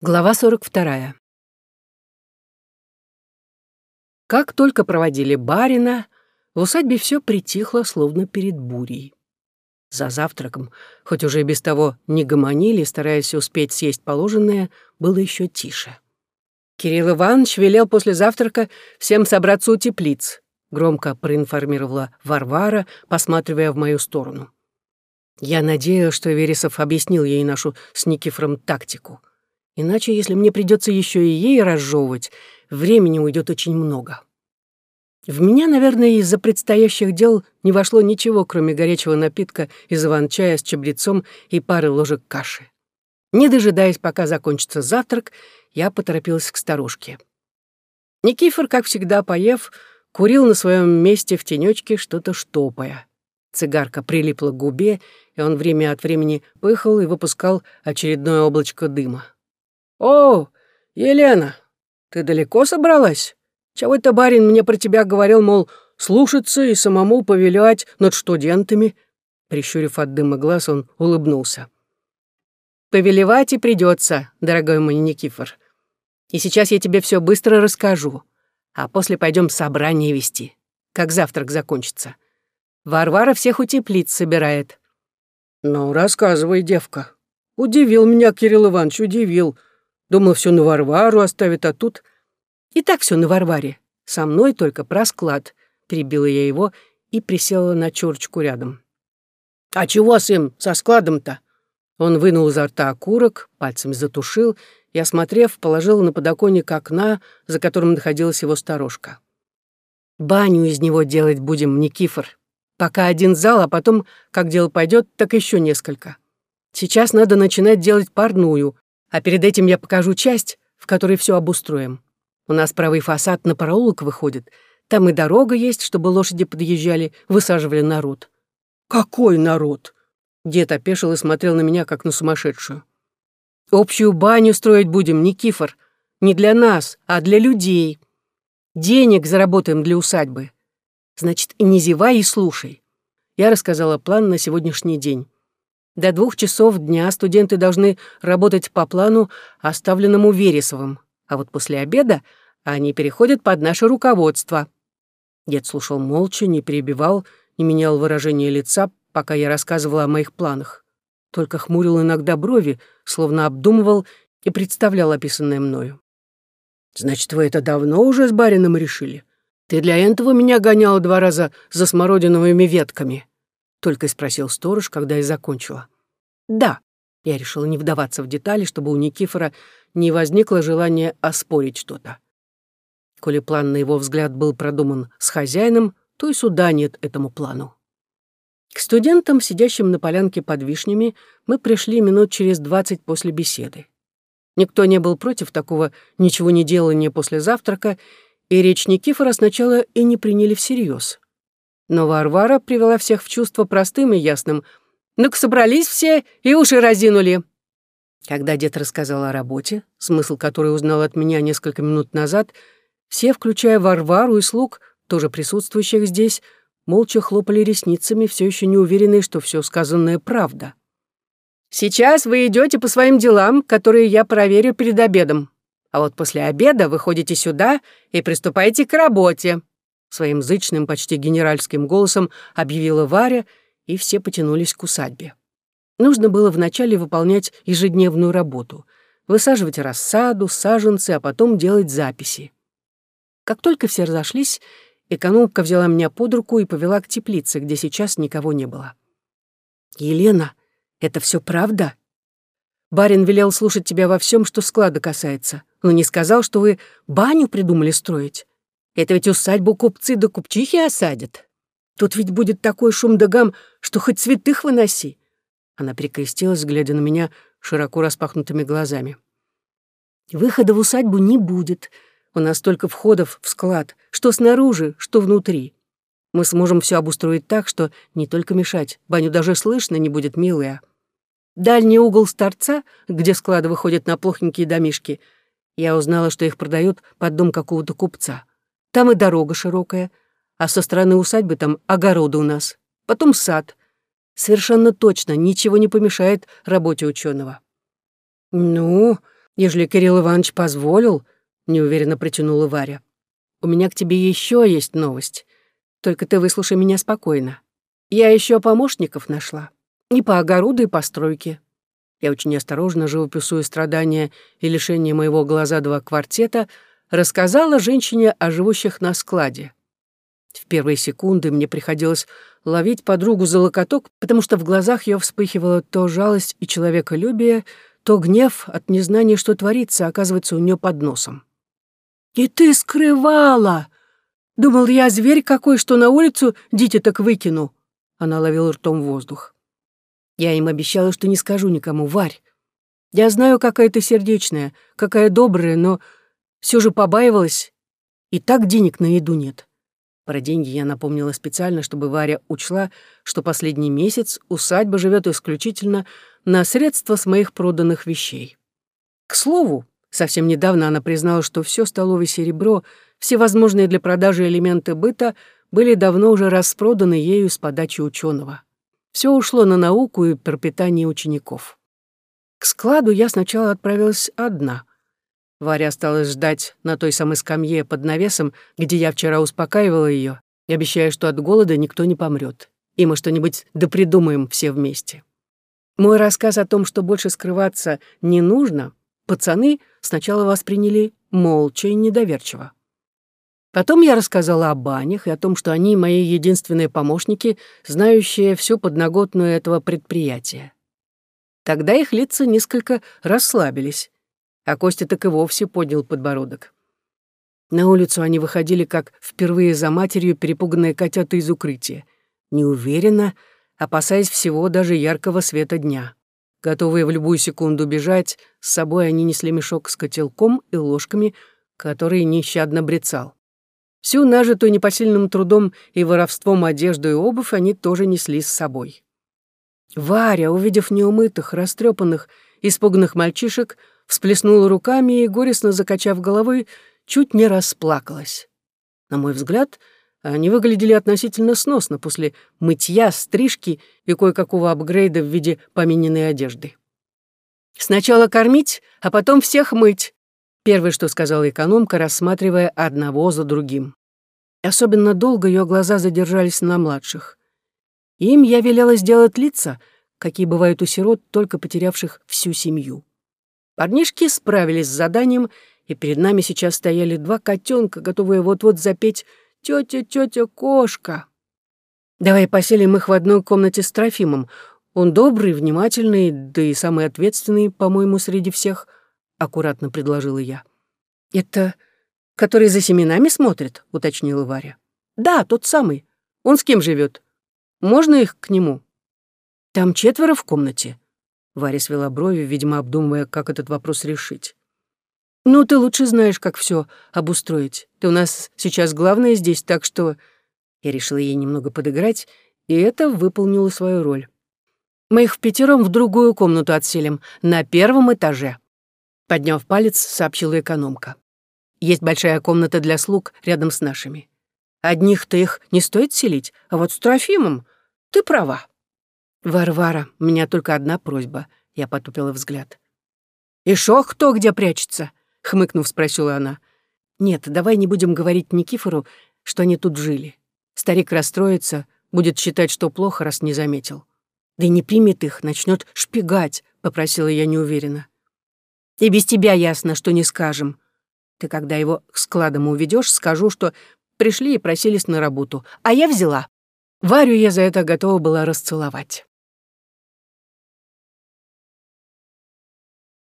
Глава 42. Как только проводили барина, в усадьбе все притихло, словно перед бурей. За завтраком, хоть уже и без того не гомонили, стараясь успеть съесть положенное, было еще тише. Кирилл Иванович велел после завтрака всем собраться у теплиц, громко проинформировала Варвара, посматривая в мою сторону. Я надеялась, что Вересов объяснил ей нашу с Никифором тактику — Иначе, если мне придется еще и ей разжевывать, времени уйдет очень много. В меня, наверное, из-за предстоящих дел не вошло ничего, кроме горячего напитка из иван-чая с чабрецом и пары ложек каши. Не дожидаясь, пока закончится завтрак, я поторопилась к старушке. Никифор, как всегда, поев, курил на своем месте в тенечке, что-то штопая. Цигарка прилипла к губе, и он время от времени пыхал и выпускал очередное облачко дыма. «О, Елена, ты далеко собралась? Чего это барин мне про тебя говорил, мол, слушаться и самому повелять над студентами?» Прищурив от дыма глаз, он улыбнулся. «Повелевать и придется, дорогой мой Никифор. И сейчас я тебе все быстро расскажу, а после пойдем собрание вести, как завтрак закончится. Варвара всех у теплиц собирает». «Ну, рассказывай, девка. Удивил меня Кирилл Иванович, удивил. Думал, все на Варвару оставит, а тут... И так все на Варваре. Со мной только про склад. Перебила я его и присела на чурочку рядом. «А чего с им, со складом-то?» Он вынул изо рта окурок, пальцем затушил и, осмотрев, положил на подоконник окна, за которым находилась его сторожка. «Баню из него делать будем, Никифор. Пока один зал, а потом, как дело пойдет, так еще несколько. Сейчас надо начинать делать парную, а перед этим я покажу часть, в которой все обустроим. У нас правый фасад на проулок выходит. Там и дорога есть, чтобы лошади подъезжали, высаживали народ. Какой народ? Дед опешил и смотрел на меня, как на сумасшедшую. Общую баню строить будем, Никифор. Не для нас, а для людей. Денег заработаем для усадьбы. Значит, не зевай, и слушай. Я рассказала план на сегодняшний день. До двух часов дня студенты должны работать по плану, оставленному Вересовым, а вот после обеда они переходят под наше руководство. Дед слушал молча, не перебивал, не менял выражение лица, пока я рассказывала о моих планах. Только хмурил иногда брови, словно обдумывал и представлял описанное мною. «Значит, вы это давно уже с барином решили? Ты для этого меня гоняла два раза за смородиновыми ветками?» Только и спросил сторож, когда я закончила. «Да». Я решила не вдаваться в детали, чтобы у Никифора не возникло желания оспорить что-то. Коли план, на его взгляд, был продуман с хозяином, то и суда нет этому плану. К студентам, сидящим на полянке под вишнями, мы пришли минут через двадцать после беседы. Никто не был против такого ничего не делания после завтрака, и речь Никифора сначала и не приняли всерьез. Но Варвара привела всех в чувство простым и ясным. «Ну-ка, собрались все и уши разинули». Когда дед рассказал о работе, смысл которой узнал от меня несколько минут назад, все, включая Варвару и слуг, тоже присутствующих здесь, молча хлопали ресницами, все еще не уверенные, что все сказанное правда. «Сейчас вы идете по своим делам, которые я проверю перед обедом. А вот после обеда вы ходите сюда и приступаете к работе. Своим зычным, почти генеральским голосом объявила Варя, и все потянулись к усадьбе. Нужно было вначале выполнять ежедневную работу, высаживать рассаду, саженцы, а потом делать записи. Как только все разошлись, экономка взяла меня под руку и повела к теплице, где сейчас никого не было. «Елена, это все правда?» Барин велел слушать тебя во всем, что склада касается, но не сказал, что вы баню придумали строить. Это ведь усадьбу купцы да купчихи осадят. Тут ведь будет такой шум да гам, что хоть святых выноси». Она прикрестилась, глядя на меня широко распахнутыми глазами. «Выхода в усадьбу не будет. У нас только входов в склад, что снаружи, что внутри. Мы сможем все обустроить так, что не только мешать, баню даже слышно не будет, милая. Дальний угол с торца, где склады выходят на плохенькие домишки, я узнала, что их продают под дом какого-то купца. Там и дорога широкая, а со стороны усадьбы там огороды у нас. Потом сад. Совершенно точно ничего не помешает работе ученого. «Ну, «Ежели Кирилл Иванович позволил», — неуверенно протянула Варя. «У меня к тебе еще есть новость. Только ты выслушай меня спокойно. Я еще помощников нашла. И по огороду, и по стройке. Я очень осторожно, живописуя страдания и лишение моего глаза два квартета, рассказала женщине о живущих на складе. В первые секунды мне приходилось ловить подругу за локоток, потому что в глазах ее вспыхивала то жалость и человеколюбие, то гнев от незнания, что творится, оказывается у нее под носом. «И ты скрывала!» Думал, я зверь какой, что на улицу дитя так выкину. Она ловила ртом воздух. Я им обещала, что не скажу никому, Варь. Я знаю, какая ты сердечная, какая добрая, но все же побаивалась. И так денег на еду нет. Про деньги я напомнила специально, чтобы Варя учла, что последний месяц усадьба живет исключительно на средства с моих проданных вещей. К слову, совсем недавно она признала, что все столовое серебро, все возможные для продажи элементы быта были давно уже распроданы ею с подачи ученого. Все ушло на науку и пропитание учеников. К складу я сначала отправилась одна. Варя осталась ждать на той самой скамье под навесом, где я вчера успокаивала ее, и обещая, что от голода никто не помрет, и мы что-нибудь допридумаем все вместе. Мой рассказ о том, что больше скрываться не нужно, пацаны сначала восприняли молча и недоверчиво. Потом я рассказала о банях и о том, что они мои единственные помощники, знающие всю подноготную этого предприятия. Тогда их лица несколько расслабились, а Костя так и вовсе поднял подбородок. На улицу они выходили, как впервые за матерью перепуганные котята из укрытия, неуверенно, опасаясь всего даже яркого света дня. Готовые в любую секунду бежать, с собой они несли мешок с котелком и ложками, который нещадно брецал. Всю нажитую непосильным трудом и воровством одежду и обувь они тоже несли с собой. Варя, увидев неумытых, растрепанных, испуганных мальчишек, всплеснула руками и, горестно закачав головой, чуть не расплакалась. На мой взгляд, они выглядели относительно сносно после мытья, стрижки и кое-какого апгрейда в виде помененной одежды. «Сначала кормить, а потом всех мыть», — первое, что сказала экономка, рассматривая одного за другим. Особенно долго ее глаза задержались на младших. Им я велела сделать лица, какие бывают у сирот, только потерявших всю семью. Парнишки справились с заданием, и перед нами сейчас стояли два котенка, готовые вот-вот запеть «Тетя, тетя, кошка». Давай поселим их в одной комнате с Трофимом. Он добрый, внимательный, да и самый ответственный, по-моему, среди всех, — аккуратно предложила я. «Это который за семенами смотрит?» — уточнила Варя. «Да, тот самый. Он с кем живет? Можно их к нему?» «Там четверо в комнате. Варя свела брови, видимо, обдумывая, как этот вопрос решить. «Ну, ты лучше знаешь, как все обустроить. Ты у нас сейчас главная здесь, так что...» Я решила ей немного подыграть, и это выполнило свою роль. «Мы их в пятером в другую комнату отселим, на первом этаже», подняв палец, сообщила экономка. «Есть большая комната для слуг рядом с нашими. Одних-то их не стоит селить, а вот с Трофимом ты права. «Варвара, у меня только одна просьба», — я потупила взгляд. «И шо, кто где прячется?» — хмыкнув, спросила она. «Нет, давай не будем говорить Никифору, что они тут жили. Старик расстроится, будет считать, что плохо, раз не заметил. Да и не примет их, начнет шпигать», — попросила я неуверенно. «И без тебя ясно, что не скажем. Ты, когда его к складам уведешь, скажу, что пришли и просились на работу, а я взяла. Варю я за это готова была расцеловать».